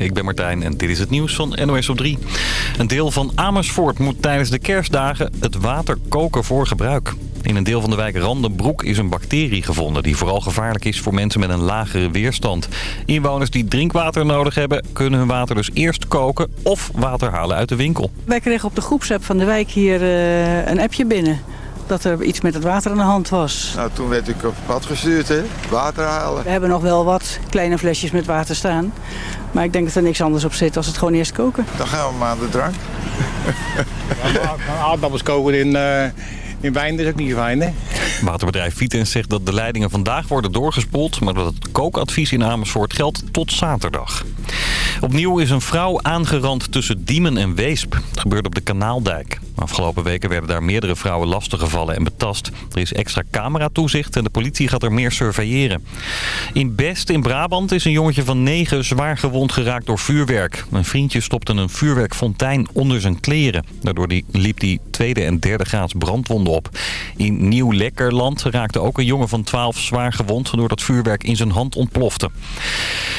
ik ben Martijn en dit is het nieuws van NOS op 3. Een deel van Amersfoort moet tijdens de kerstdagen het water koken voor gebruik. In een deel van de wijk Randenbroek is een bacterie gevonden... die vooral gevaarlijk is voor mensen met een lagere weerstand. Inwoners die drinkwater nodig hebben... kunnen hun water dus eerst koken of water halen uit de winkel. Wij kregen op de groepsapp van de wijk hier uh, een appje binnen dat er iets met het water aan de hand was. Nou, toen werd ik op pad gestuurd, hè. Water halen. We hebben nog wel wat kleine flesjes met water staan. Maar ik denk dat er niks anders op zit als het gewoon eerst koken. Dan gaan we maar aan de drank. Aardappels koken in... Uh in wijn is ook niet fijn, hè? Waterbedrijf Vitens zegt dat de leidingen vandaag worden doorgespoeld... maar dat het kookadvies in Amersfoort geldt tot zaterdag. Opnieuw is een vrouw aangerand tussen Diemen en Weesp. Het gebeurde op de Kanaaldijk. Afgelopen weken werden daar meerdere vrouwen lastiggevallen en betast. Er is extra cameratoezicht en de politie gaat er meer surveilleren. In Best in Brabant is een jongetje van negen zwaar gewond geraakt door vuurwerk. Een vriendje stopte een vuurwerkfontein onder zijn kleren. Daardoor liep hij tweede en derde graads brandwonden op. In Nieuw-Lekkerland raakte ook een jongen van 12 zwaar gewond... doordat vuurwerk in zijn hand ontplofte.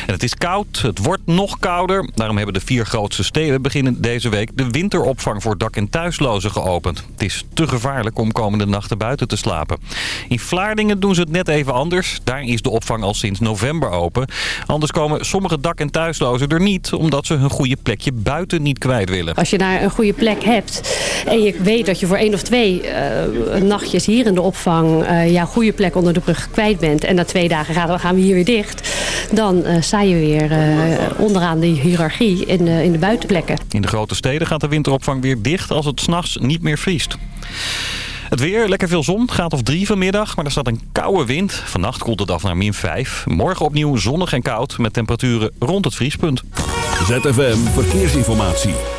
En het is koud, het wordt nog kouder. Daarom hebben de vier grootste steden beginnen deze week... de winteropvang voor dak- en thuislozen geopend. Het is te gevaarlijk om komende nachten buiten te slapen. In Vlaardingen doen ze het net even anders. Daar is de opvang al sinds november open. Anders komen sommige dak- en thuislozen er niet... omdat ze hun goede plekje buiten niet kwijt willen. Als je daar een goede plek hebt en je weet dat je voor één of twee uh, nachtjes hier in de opvang uh, jouw goede plek onder de brug kwijt bent. En na twee dagen gaan, gaan we hier weer dicht. Dan uh, sta je weer onderaan de hiërarchie in de, in de buitenplekken. In de grote steden gaat de winteropvang weer dicht als het s'nachts niet meer vriest. Het weer, lekker veel zon, gaat of drie vanmiddag, maar er staat een koude wind. Vannacht koelt het af naar min 5. Morgen opnieuw zonnig en koud met temperaturen rond het vriespunt. ZFM Verkeersinformatie.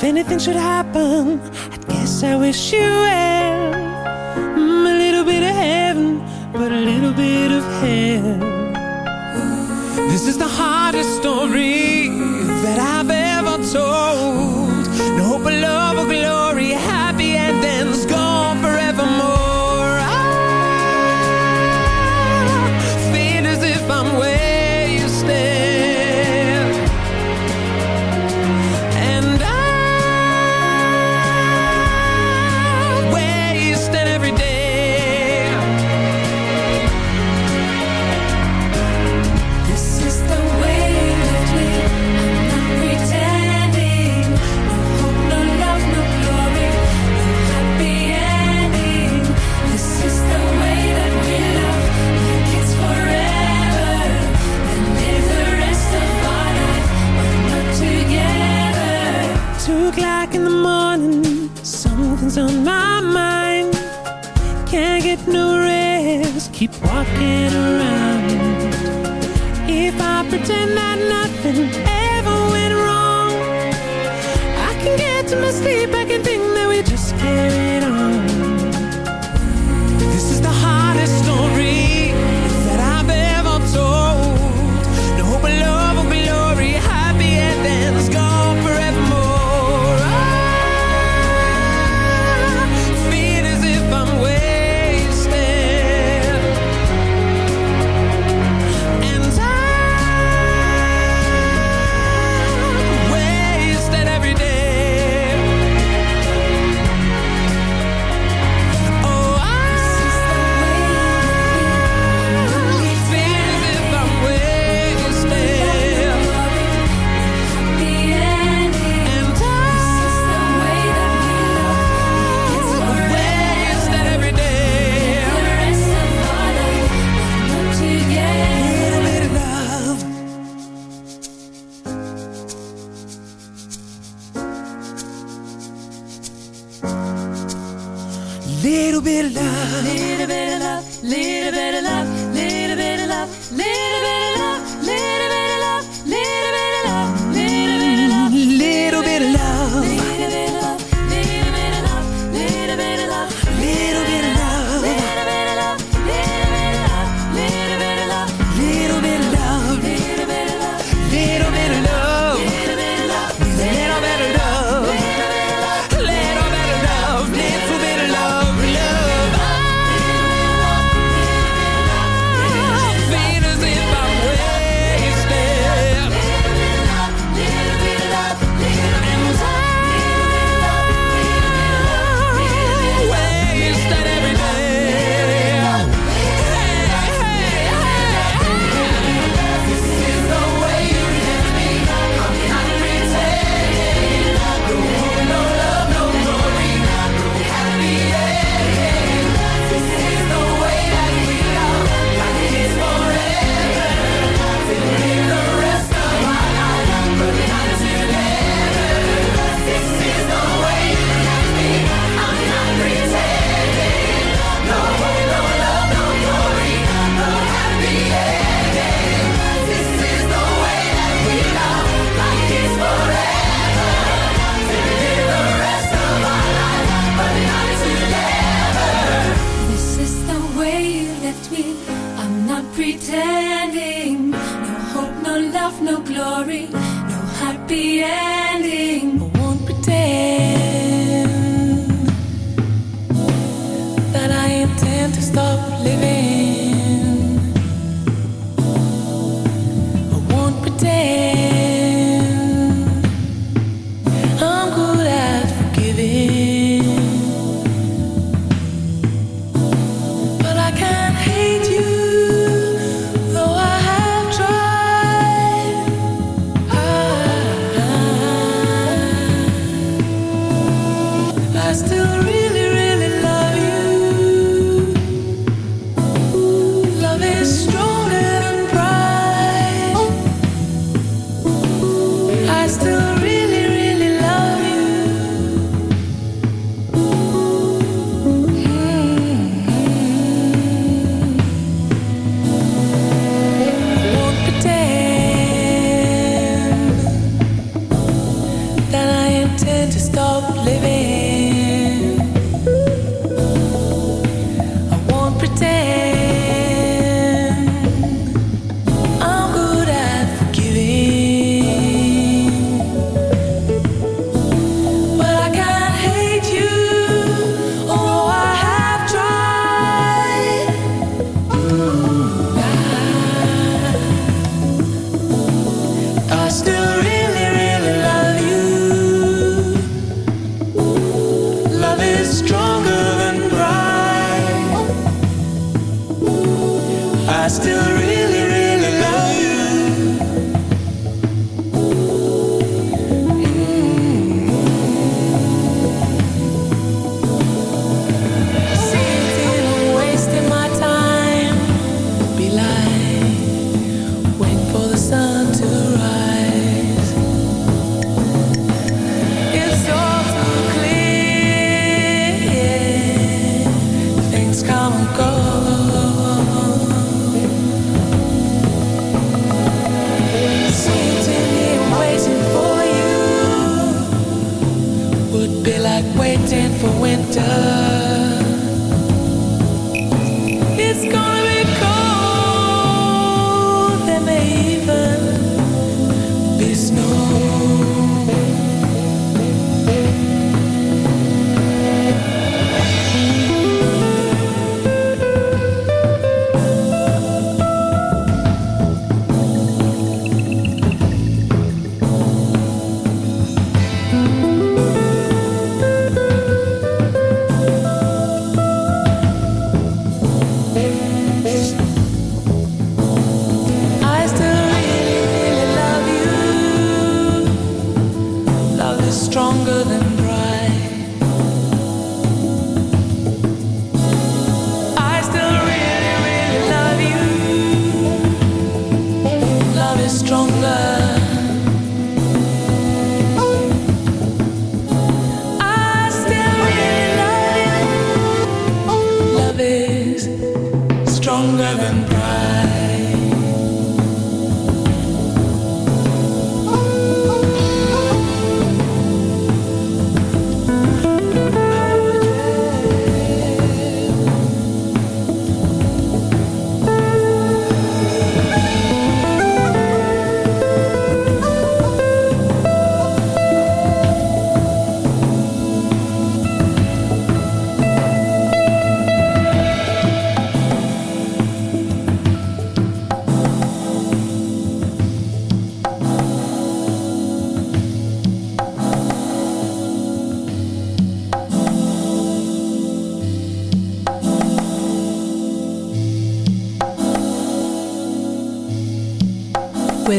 If anything should happen, I guess I wish you well. Mm, a little bit of heaven, but a little bit of hell. This is the hardest story that I've ever told.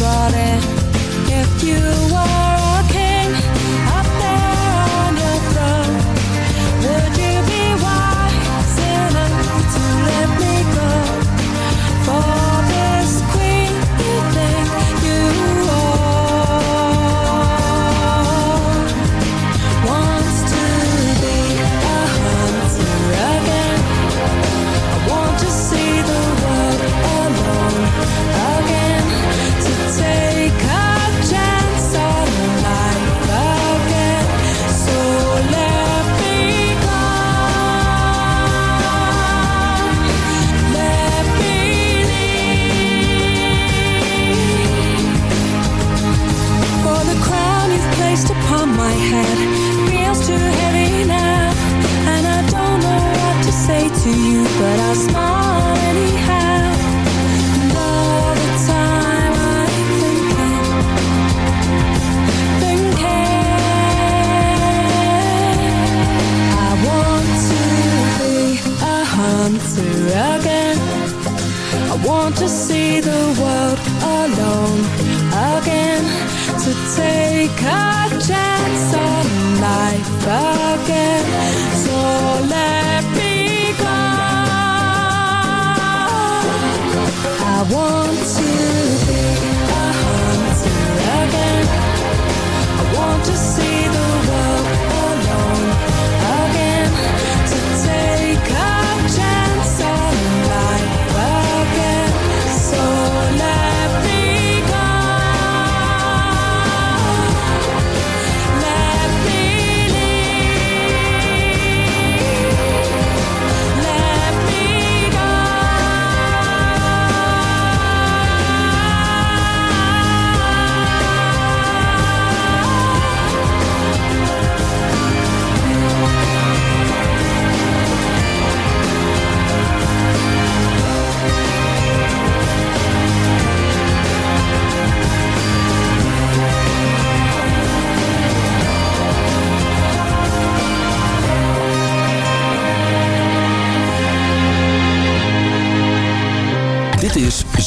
if you placed upon my head. Feels too heavy now And I don't know what to say to you But I'll smile. because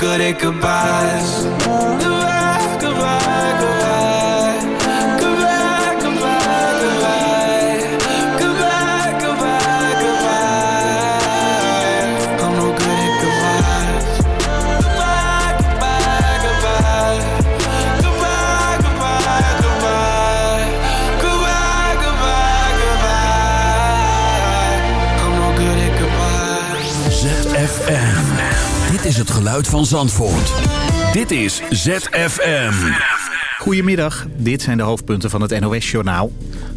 Good at goodbyes. Het geluid van Zandvoort. Dit is ZFM. Goedemiddag, dit zijn de hoofdpunten van het NOS-journaal.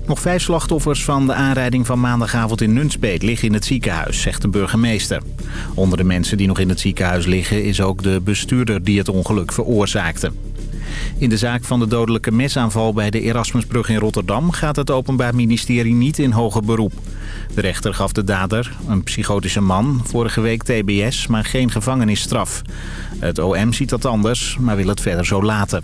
Nog vijf slachtoffers van de aanrijding van maandagavond in Nunspeet liggen in het ziekenhuis, zegt de burgemeester. Onder de mensen die nog in het ziekenhuis liggen is ook de bestuurder die het ongeluk veroorzaakte. In de zaak van de dodelijke mesaanval bij de Erasmusbrug in Rotterdam gaat het Openbaar Ministerie niet in hoger beroep. De rechter gaf de dader, een psychotische man, vorige week tbs, maar geen gevangenisstraf. Het OM ziet dat anders, maar wil het verder zo laten.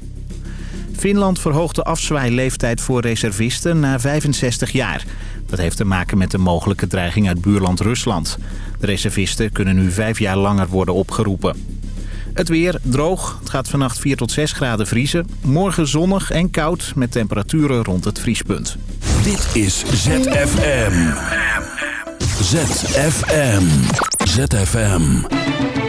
Finland verhoogt de afzwaaileeftijd voor reservisten naar 65 jaar. Dat heeft te maken met de mogelijke dreiging uit buurland Rusland. De reservisten kunnen nu vijf jaar langer worden opgeroepen. Het weer droog. Het gaat vannacht 4 tot 6 graden vriezen. Morgen zonnig en koud met temperaturen rond het vriespunt. Dit is ZFM. ZFM. ZFM.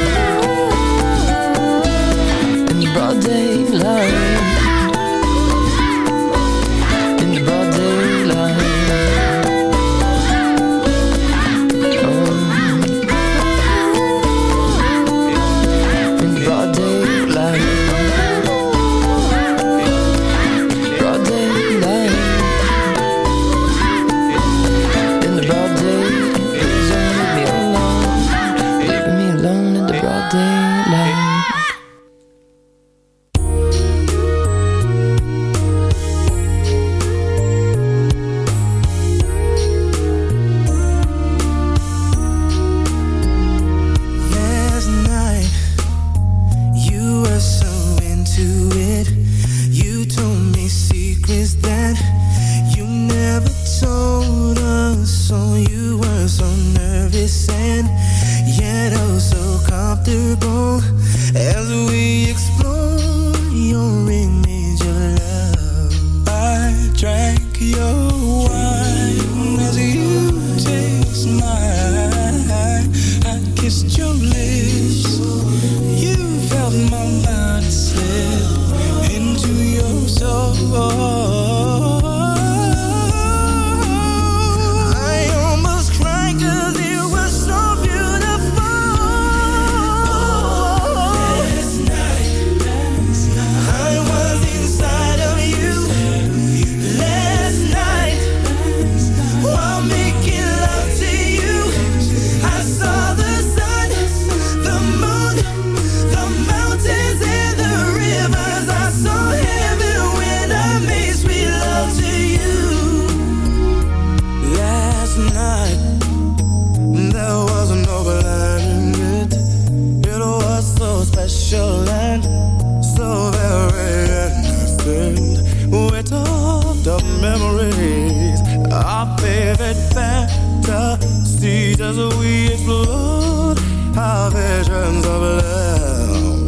vivid fantasies as we explore our visions of love.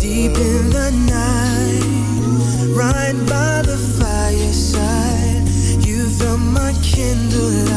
Deep in the night, right by the fireside, you felt my kindling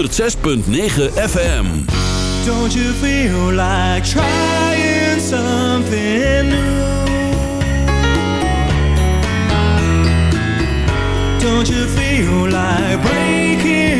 106.9 FM. Don't you feel like trying something new? Don't you feel like breaking